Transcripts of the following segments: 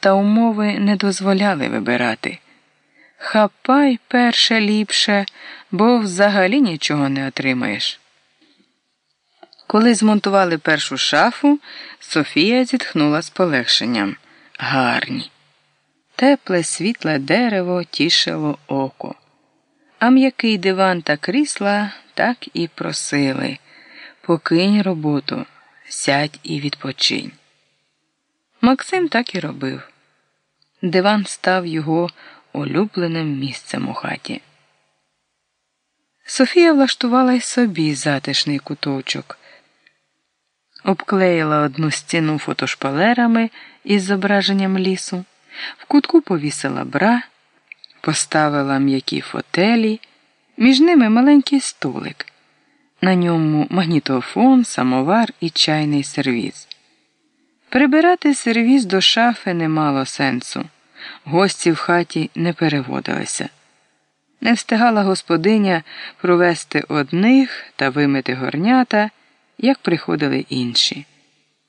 та умови не дозволяли вибирати. Хапай перше ліпше, бо взагалі нічого не отримаєш. Коли змонтували першу шафу, Софія зітхнула з полегшенням. Гарні. Тепле, світле дерево тішило око. А м'який диван та крісла так і просили покинь роботу, сядь і відпочинь. Максим так і робив. Диван став його улюбленим місцем у хаті. Софія влаштувала й собі затишний куточок, обклеїла одну стіну фотошпалерами із зображенням лісу, в кутку повісила бра, поставила м'які фотелі, між ними маленький столик. На ньому магнітофон, самовар і чайний сервіз. Прибирати сервіз до шафи не мало сенсу. Гості в хаті не переводилися. Не встигала господиня провести одних та вимити горнята, як приходили інші.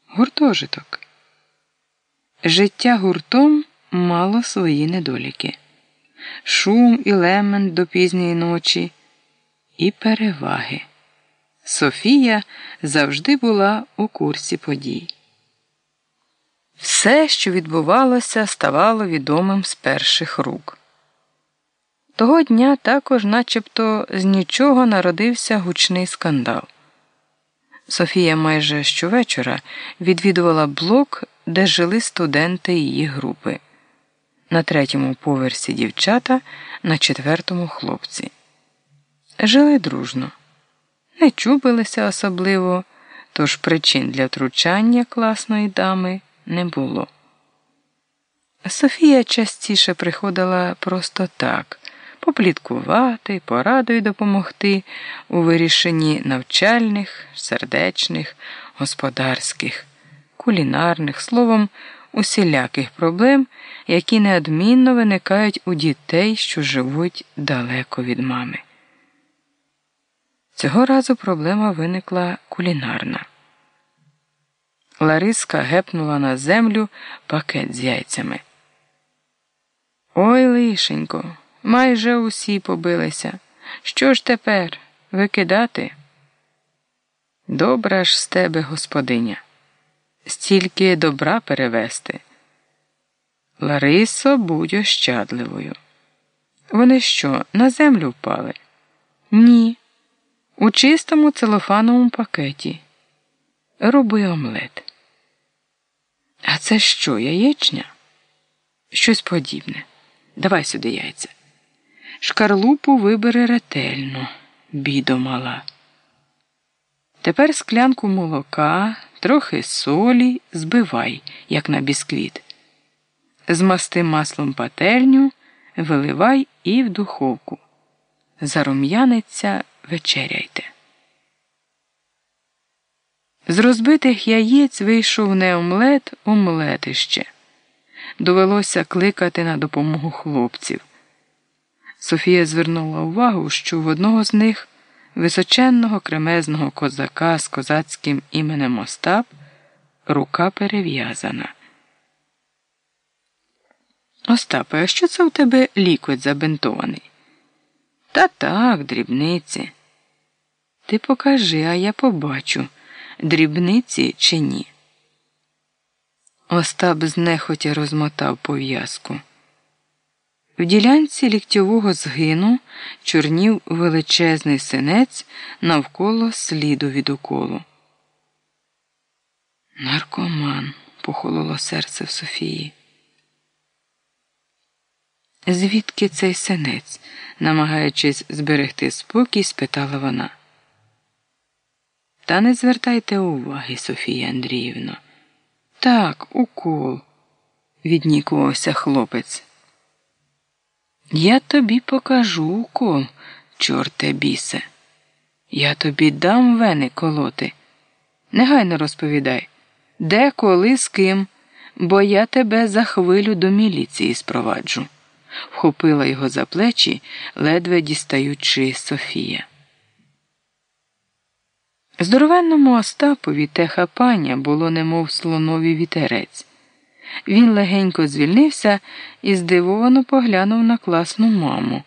Гуртожиток. Життя гуртом мало свої недоліки. Шум і лемент до пізньої ночі і переваги. Софія завжди була у курсі подій. Все, що відбувалося, ставало відомим з перших рук. Того дня також, начебто, з нічого народився гучний скандал. Софія майже щовечора відвідувала блок, де жили студенти її групи. На третьому поверсі дівчата, на четвертому хлопці. Жили дружно, не чубилися особливо, тож причин для втручання класної дами не було. Софія частіше приходила просто так попліткувати, порадою допомогти у вирішенні навчальних, сердечних, господарських, кулінарних, словом, усіляких проблем, які неодмінно виникають у дітей, що живуть далеко від мами. Цього разу проблема виникла кулінарна. Лариска гепнула на землю пакет з яйцями. Ой, лишенько, майже усі побилися. Що ж тепер викидати? Добра ж з тебе, господиня, стільки добра перевести. Ларисо, будь ощадливою. Вони що, на землю впали? Ні. У чистому целофановому пакеті. Роби омлет. А це що, яєчня? Щось подібне. Давай сюди яйця. Шкарлупу вибери ретельно, бідо мала. Тепер склянку молока, трохи солі, збивай, як на бісквіт. Змасти маслом пательню, виливай і в духовку. Зарум'яниться вечеряйте. З розбитих яєць вийшов не омлет, омлетище. Довелося кликати на допомогу хлопців. Софія звернула увагу, що в одного з них височенного кремезного козака з козацьким іменем Остап рука перев'язана. Остапе, а що це у тебе лікоть забинтований? Та так, дрібниці. Ти покажи, а я побачу, дрібниці чи ні. Остап знехотя розмотав пов'язку. В ділянці ліктьового згину чорнів величезний синець навколо сліду від уколу. Наркоман, похололо серце в Софії. Звідки цей синець? намагаючись зберегти спокій, спитала вона. Та не звертайте уваги, Софія Андріївна. Так, укол, віднікувався хлопець. Я тобі покажу укол, чорте бісе. Я тобі дам вени колоти. Негайно розповідай, де, коли, з ким, бо я тебе за хвилю до міліції спроваджу вхопила його за плечі, ледве дістаючи Софія. Здоровенному Остапові те хапання було немов слонові вітерець. Він легенько звільнився і здивовано поглянув на класну маму.